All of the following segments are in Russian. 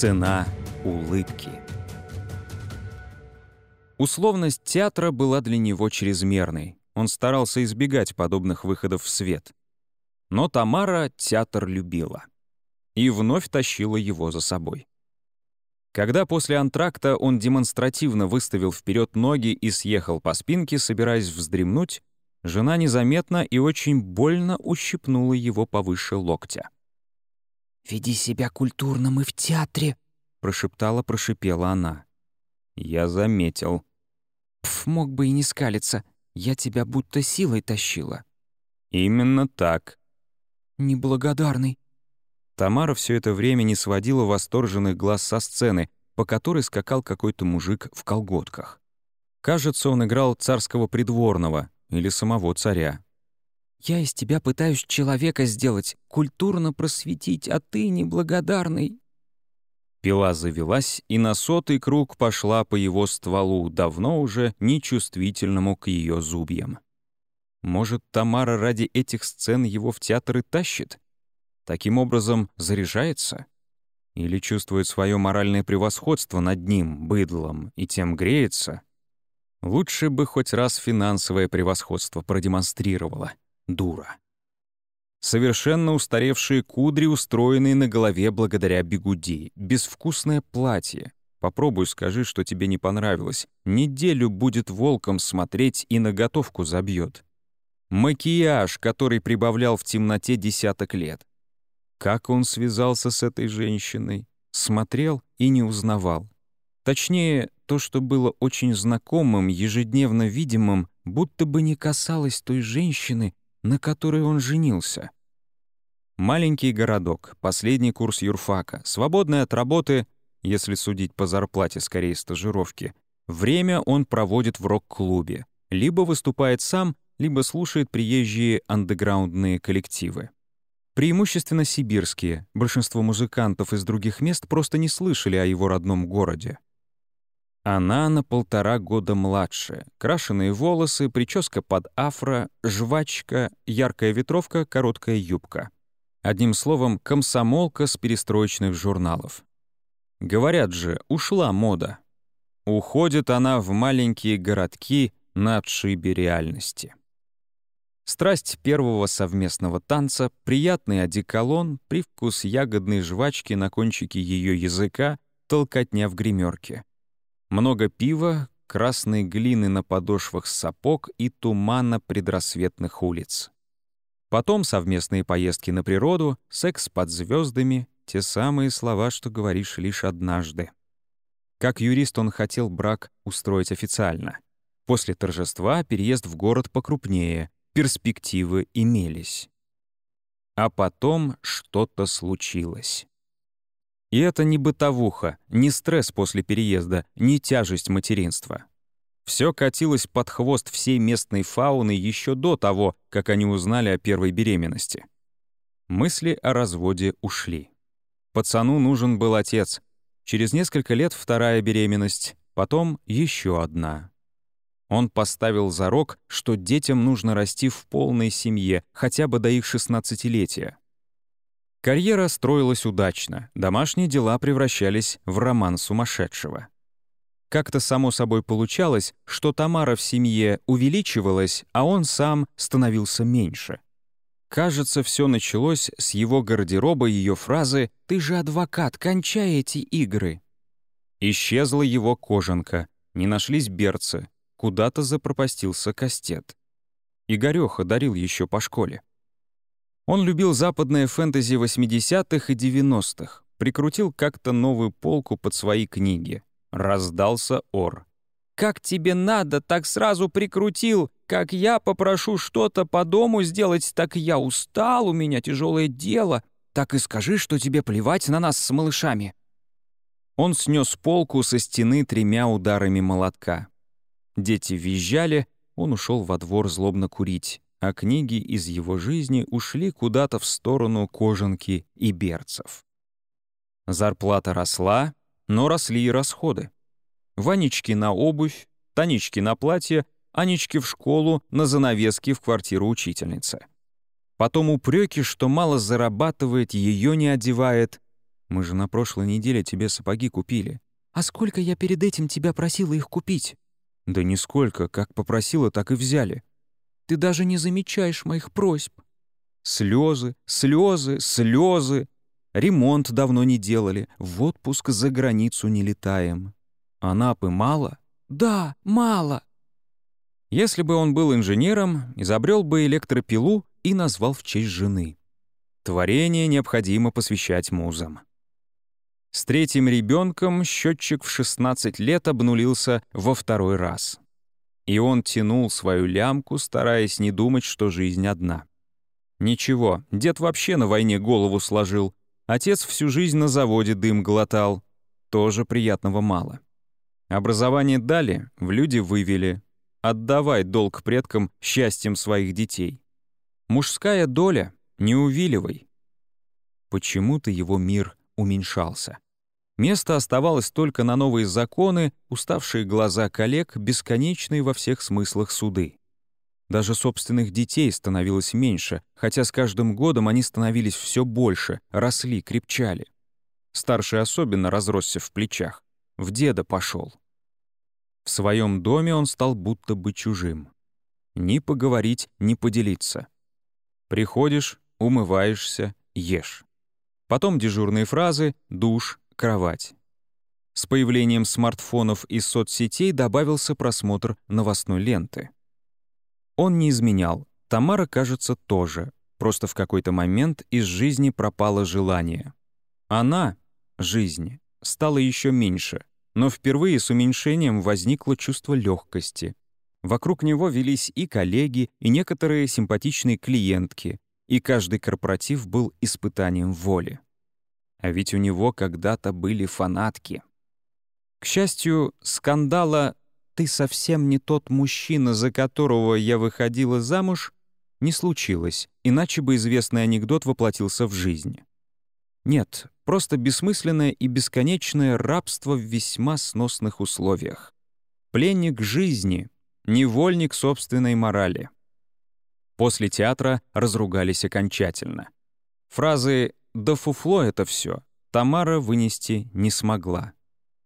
Цена улыбки. Условность театра была для него чрезмерной. Он старался избегать подобных выходов в свет. Но Тамара театр любила. И вновь тащила его за собой. Когда после антракта он демонстративно выставил вперед ноги и съехал по спинке, собираясь вздремнуть, жена незаметно и очень больно ущипнула его повыше локтя. «Веди себя культурно, мы в театре», — прошептала, прошипела она. Я заметил. «Пф, мог бы и не скалиться. Я тебя будто силой тащила». «Именно так». «Неблагодарный». Тамара все это время не сводила восторженных глаз со сцены, по которой скакал какой-то мужик в колготках. Кажется, он играл царского придворного или самого царя. «Я из тебя пытаюсь человека сделать, культурно просветить, а ты неблагодарный». Пила завелась и на сотый круг пошла по его стволу, давно уже нечувствительному к ее зубьям. Может, Тамара ради этих сцен его в театр и тащит? Таким образом заряжается? Или чувствует свое моральное превосходство над ним, быдлом, и тем греется? Лучше бы хоть раз финансовое превосходство продемонстрировала, дура. Совершенно устаревшие кудри, устроенные на голове благодаря бегуди, безвкусное платье. Попробуй скажи, что тебе не понравилось. Неделю будет волком смотреть и на готовку забьет. Макияж, который прибавлял в темноте десяток лет. Как он связался с этой женщиной? Смотрел и не узнавал. Точнее, то, что было очень знакомым, ежедневно видимым, будто бы не касалось той женщины, на которой он женился. Маленький городок, последний курс юрфака, свободный от работы, если судить по зарплате, скорее стажировки. Время он проводит в рок-клубе. Либо выступает сам, либо слушает приезжие андеграундные коллективы. Преимущественно сибирские, большинство музыкантов из других мест просто не слышали о его родном городе. Она на полтора года младше. Крашеные волосы, прическа под афро, жвачка, яркая ветровка, короткая юбка. Одним словом, комсомолка с перестроечных журналов. Говорят же, ушла мода. Уходит она в маленькие городки на отшибе реальности. Страсть первого совместного танца, приятный одеколон, привкус ягодной жвачки на кончике ее языка, толкотня в гримерке. Много пива, красной глины на подошвах сапог и тумана предрассветных улиц. Потом совместные поездки на природу, секс под звездами, те самые слова, что говоришь лишь однажды. Как юрист он хотел брак устроить официально. После торжества переезд в город покрупнее, перспективы имелись. А потом что-то случилось. И это не бытовуха, не стресс после переезда, не тяжесть материнства. Все катилось под хвост всей местной фауны еще до того, как они узнали о первой беременности. Мысли о разводе ушли. Пацану нужен был отец. Через несколько лет вторая беременность, потом еще одна. Он поставил зарок, что детям нужно расти в полной семье, хотя бы до их шестнадцатилетия. Карьера строилась удачно, домашние дела превращались в роман сумасшедшего. Как-то само собой получалось, что Тамара в семье увеличивалась, а он сам становился меньше. Кажется, все началось с его гардероба ее фразы «Ты же адвокат, кончай эти игры». Исчезла его кожанка, не нашлись берцы, куда-то запропастился кастет. Игорёха дарил еще по школе. Он любил западное фэнтези 80-х и 90-х, прикрутил как-то новую полку под свои книги — Раздался ор. «Как тебе надо, так сразу прикрутил. Как я попрошу что-то по дому сделать, так я устал, у меня тяжелое дело. Так и скажи, что тебе плевать на нас с малышами». Он снес полку со стены тремя ударами молотка. Дети визжали, он ушел во двор злобно курить, а книги из его жизни ушли куда-то в сторону кожанки и берцев. Зарплата росла, но росли и расходы. Ванечки на обувь, Танечки на платье, Анечки в школу, на занавески в квартиру учительницы. Потом упреки, что мало зарабатывает, ее не одевает. Мы же на прошлой неделе тебе сапоги купили. А сколько я перед этим тебя просила их купить? Да нисколько, как попросила, так и взяли. Ты даже не замечаешь моих просьб. Слезы, слезы, слезы. Ремонт давно не делали, в отпуск за границу не летаем. Анапы мало? Да, мало. Если бы он был инженером, изобрел бы электропилу и назвал в честь жены. Творение необходимо посвящать музам. С третьим ребенком счетчик в 16 лет обнулился во второй раз. И он тянул свою лямку, стараясь не думать, что жизнь одна. Ничего, дед вообще на войне голову сложил. Отец всю жизнь на заводе дым глотал. Тоже приятного мало. Образование дали, в люди вывели. Отдавай долг предкам счастьем своих детей. Мужская доля — не увиливай. Почему-то его мир уменьшался. Место оставалось только на новые законы, уставшие глаза коллег, бесконечные во всех смыслах суды. Даже собственных детей становилось меньше, хотя с каждым годом они становились все больше, росли, крепчали. Старший особенно разросся в плечах. В деда пошел. В своем доме он стал будто бы чужим. Ни поговорить, ни поделиться. Приходишь, умываешься, ешь. Потом дежурные фразы «душ», «кровать». С появлением смартфонов и соцсетей добавился просмотр новостной ленты. Он не изменял, Тамара, кажется, тоже. Просто в какой-то момент из жизни пропало желание. Она, жизнь, стала еще меньше, но впервые с уменьшением возникло чувство легкости. Вокруг него велись и коллеги, и некоторые симпатичные клиентки, и каждый корпоратив был испытанием воли. А ведь у него когда-то были фанатки. К счастью, скандала «ты совсем не тот мужчина, за которого я выходила замуж» не случилось, иначе бы известный анекдот воплотился в жизнь. Нет, просто бессмысленное и бесконечное рабство в весьма сносных условиях. Пленник жизни, невольник собственной морали. После театра разругались окончательно. Фразы «да фуфло это все» Тамара вынести не смогла.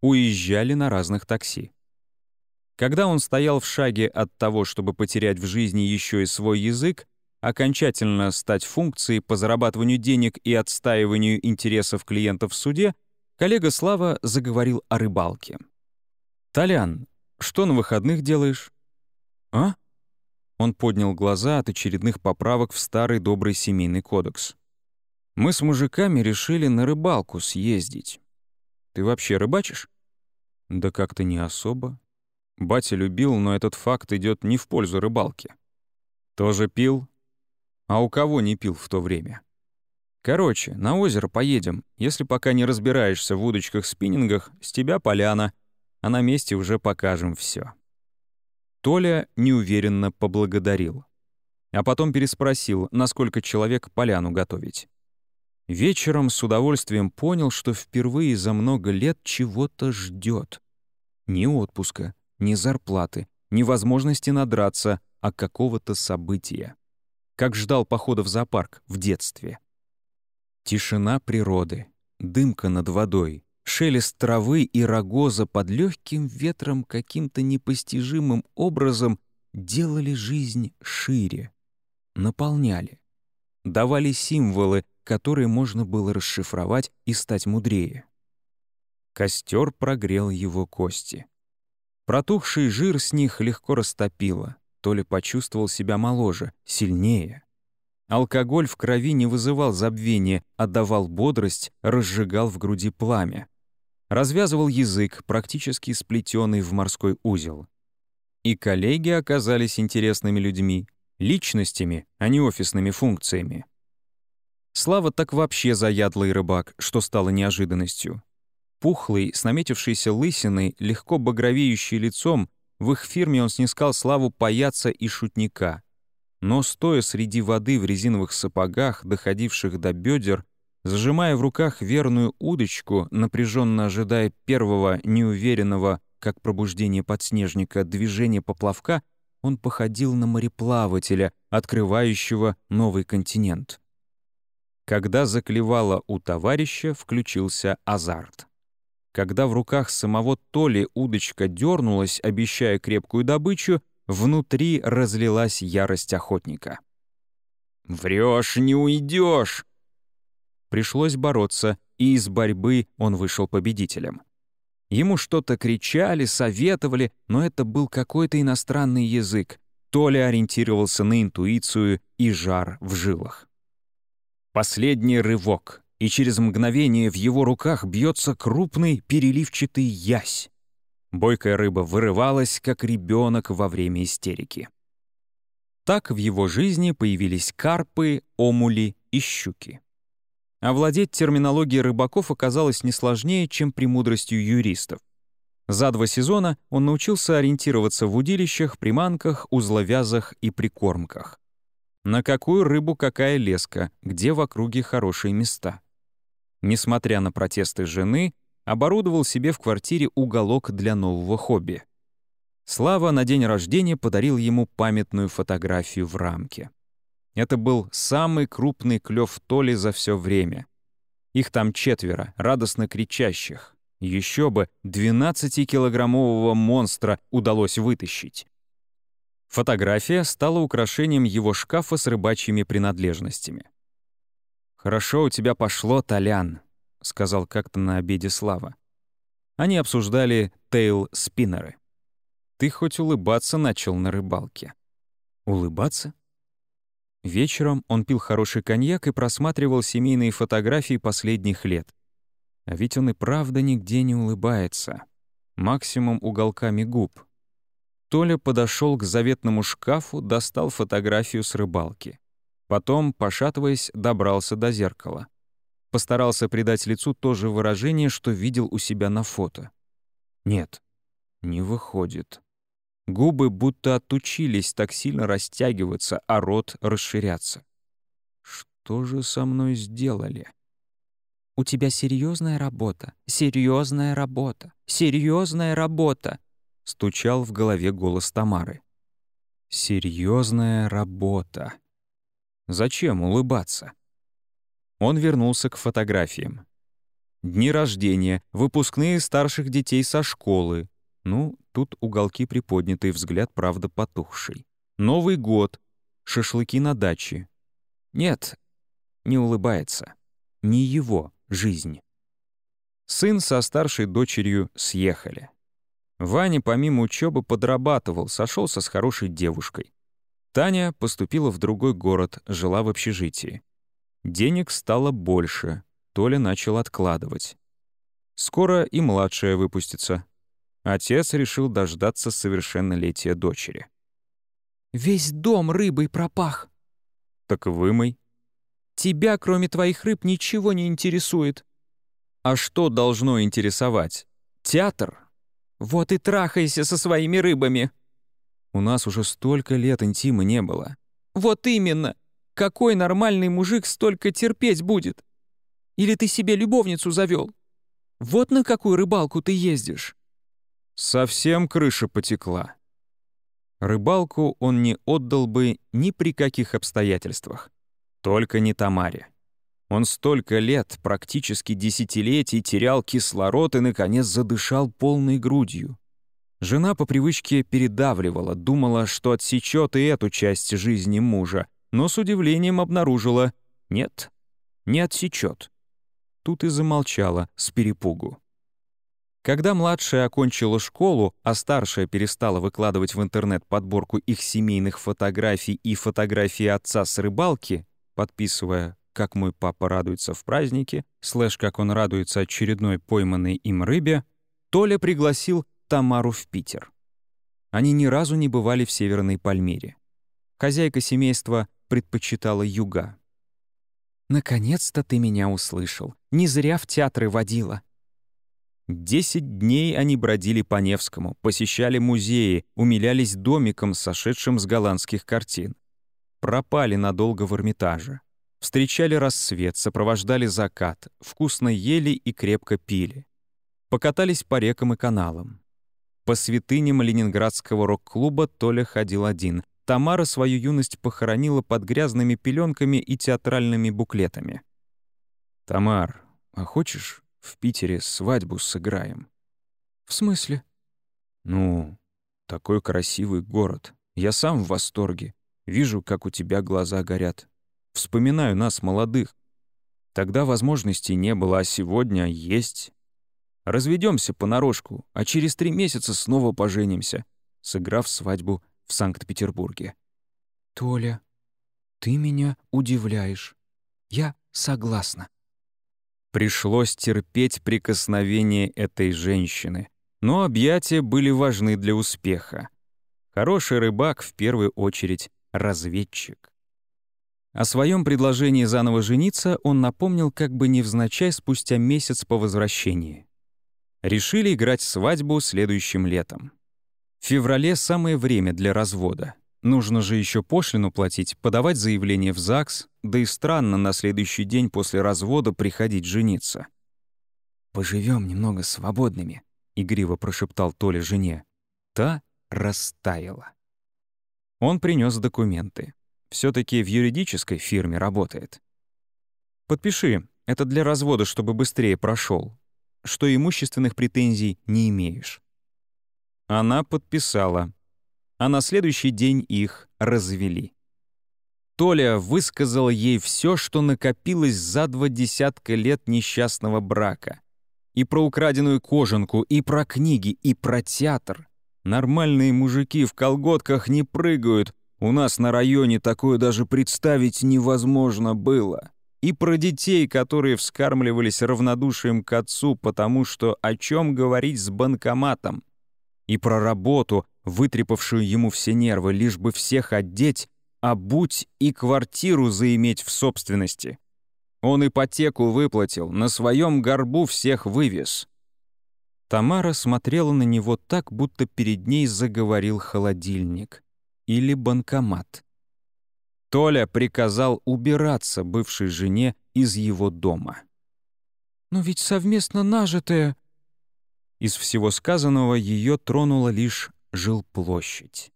Уезжали на разных такси. Когда он стоял в шаге от того, чтобы потерять в жизни еще и свой язык, окончательно стать функцией по зарабатыванию денег и отстаиванию интересов клиентов в суде, коллега Слава заговорил о рыбалке. «Толян, что на выходных делаешь?» «А?» Он поднял глаза от очередных поправок в старый добрый семейный кодекс. «Мы с мужиками решили на рыбалку съездить. Ты вообще рыбачишь?» «Да как-то не особо. Батя любил, но этот факт идет не в пользу рыбалки. Тоже пил? А у кого не пил в то время? Короче, на озеро поедем. Если пока не разбираешься в удочках-спиннингах, с тебя поляна, а на месте уже покажем все. Толя неуверенно поблагодарил. А потом переспросил, насколько человек поляну готовить. Вечером с удовольствием понял, что впервые за много лет чего-то ждет. Ни отпуска, ни зарплаты, ни возможности надраться, а какого-то события. Как ждал похода в зоопарк в детстве. Тишина природы, дымка над водой, Шелест травы и рогоза под легким ветром каким-то непостижимым образом делали жизнь шире, наполняли, давали символы, которые можно было расшифровать и стать мудрее. Костер прогрел его кости. Протухший жир с них легко растопило, то ли почувствовал себя моложе, сильнее. Алкоголь в крови не вызывал забвения, а давал бодрость, разжигал в груди пламя развязывал язык, практически сплетенный в морской узел. И коллеги оказались интересными людьми, личностями, а не офисными функциями. Слава так вообще заядлый рыбак, что стало неожиданностью. Пухлый, с наметившейся лысиной, легко багровеющий лицом, в их фирме он снискал славу паяца и шутника. Но стоя среди воды в резиновых сапогах, доходивших до бедер, Зажимая в руках верную удочку, напряженно ожидая первого неуверенного, как пробуждение подснежника, движения поплавка, он походил на мореплавателя, открывающего новый континент. Когда заклевало у товарища, включился азарт. Когда в руках самого Толи удочка дернулась, обещая крепкую добычу, внутри разлилась ярость охотника. «Врешь, не уйдешь!» Пришлось бороться, и из борьбы он вышел победителем. Ему что-то кричали, советовали, но это был какой-то иностранный язык. Толя ориентировался на интуицию и жар в жилах. Последний рывок, и через мгновение в его руках бьется крупный переливчатый ясь. Бойкая рыба вырывалась, как ребенок во время истерики. Так в его жизни появились карпы, омули и щуки. Овладеть терминологией рыбаков оказалось не сложнее, чем премудростью юристов. За два сезона он научился ориентироваться в удилищах, приманках, узловязах и прикормках. На какую рыбу какая леска, где в округе хорошие места. Несмотря на протесты жены, оборудовал себе в квартире уголок для нового хобби. Слава на день рождения подарил ему памятную фотографию в рамке. Это был самый крупный клев Толи за все время. Их там четверо, радостно кричащих. Еще бы 12-килограммового монстра удалось вытащить. Фотография стала украшением его шкафа с рыбачьими принадлежностями. «Хорошо у тебя пошло, Толян», — сказал как-то на обеде Слава. Они обсуждали тейл-спиннеры. «Ты хоть улыбаться начал на рыбалке». «Улыбаться?» Вечером он пил хороший коньяк и просматривал семейные фотографии последних лет. А ведь он и правда нигде не улыбается. Максимум уголками губ. Толя подошел к заветному шкафу, достал фотографию с рыбалки. Потом, пошатываясь, добрался до зеркала постарался придать лицу то же выражение, что видел у себя на фото. Нет, не выходит. Губы будто отучились так сильно растягиваться, а рот расширяться. Что же со мной сделали? «У тебя серьезная работа, серьезная работа, серьезная работа!» — стучал в голове голос Тамары. «Серьезная работа. Зачем улыбаться?» Он вернулся к фотографиям. Дни рождения, выпускные старших детей со школы. Ну, тут уголки приподнятый взгляд, правда, потухший. Новый год, шашлыки на даче. Нет, не улыбается. Не его жизнь. Сын со старшей дочерью съехали. Ваня помимо учебы подрабатывал, сошелся с хорошей девушкой. Таня поступила в другой город, жила в общежитии. Денег стало больше, Толя начал откладывать. Скоро и младшая выпустится. Отец решил дождаться совершеннолетия дочери. «Весь дом рыбой пропах». «Так вымой». «Тебя, кроме твоих рыб, ничего не интересует». «А что должно интересовать? Театр?» «Вот и трахайся со своими рыбами». «У нас уже столько лет интима не было». «Вот именно. Какой нормальный мужик столько терпеть будет? Или ты себе любовницу завел? Вот на какую рыбалку ты ездишь?» Совсем крыша потекла. Рыбалку он не отдал бы ни при каких обстоятельствах. Только не Тамаре. Он столько лет, практически десятилетий, терял кислород и, наконец, задышал полной грудью. Жена по привычке передавливала, думала, что отсечет и эту часть жизни мужа, но с удивлением обнаружила — нет, не отсечет. Тут и замолчала с перепугу. Когда младшая окончила школу, а старшая перестала выкладывать в интернет подборку их семейных фотографий и фотографии отца с рыбалки, подписывая «Как мой папа радуется в празднике», слэш «Как он радуется очередной пойманной им рыбе», Толя пригласил Тамару в Питер. Они ни разу не бывали в Северной Пальмире. Хозяйка семейства предпочитала юга. «Наконец-то ты меня услышал. Не зря в театры водила». Десять дней они бродили по Невскому, посещали музеи, умилялись домиком, сошедшим с голландских картин. Пропали надолго в Эрмитаже. Встречали рассвет, сопровождали закат, вкусно ели и крепко пили. Покатались по рекам и каналам. По святыням ленинградского рок-клуба Толя ходил один, Тамара свою юность похоронила под грязными пеленками и театральными буклетами. «Тамар, а хочешь, в Питере свадьбу сыграем?» «В смысле?» «Ну, такой красивый город. Я сам в восторге. Вижу, как у тебя глаза горят. Вспоминаю нас, молодых. Тогда возможностей не было, а сегодня есть. Разведемся понарошку, а через три месяца снова поженимся, сыграв свадьбу в Санкт-Петербурге. «Толя, ты меня удивляешь. Я согласна». Пришлось терпеть прикосновение этой женщины, но объятия были важны для успеха. Хороший рыбак в первую очередь разведчик. О своем предложении заново жениться он напомнил как бы невзначай спустя месяц по возвращении. Решили играть свадьбу следующим летом. В феврале самое время для развода. Нужно же еще пошлину платить, подавать заявление в ЗАГС, да и странно на следующий день после развода приходить жениться. «Поживем немного свободными», — игриво прошептал Толя жене. Та растаяла. Он принес документы. Все таки в юридической фирме работает. «Подпиши, это для развода, чтобы быстрее прошел, что имущественных претензий не имеешь». Она подписала, а на следующий день их развели. Толя высказал ей все, что накопилось за два десятка лет несчастного брака. И про украденную кожанку, и про книги, и про театр — Нормальные мужики в колготках не прыгают. У нас на районе такое даже представить невозможно было. И про детей, которые вскармливались равнодушием к отцу, потому что о чем говорить с банкоматом. И про работу, вытрепавшую ему все нервы, лишь бы всех одеть, обуть и квартиру заиметь в собственности. Он ипотеку выплатил, на своем горбу всех вывез. Тамара смотрела на него так, будто перед ней заговорил холодильник или банкомат. Толя приказал убираться бывшей жене из его дома. «Но ведь совместно нажитое...» Из всего сказанного ее тронула лишь жилплощадь.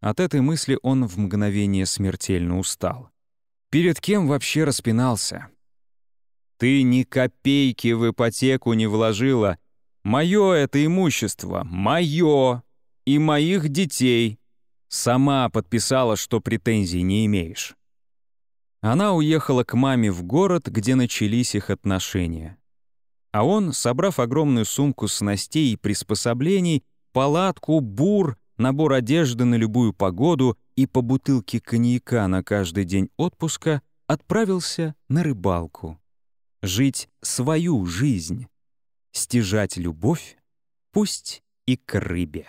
От этой мысли он в мгновение смертельно устал. Перед кем вообще распинался? «Ты ни копейки в ипотеку не вложила, Мое это имущество, мое и моих детей. Сама подписала, что претензий не имеешь. Она уехала к маме в город, где начались их отношения. А он, собрав огромную сумку снастей и приспособлений, палатку, бур, набор одежды на любую погоду и по бутылке коньяка на каждый день отпуска, отправился на рыбалку. Жить свою жизнь стяжать любовь, пусть и к рыбе.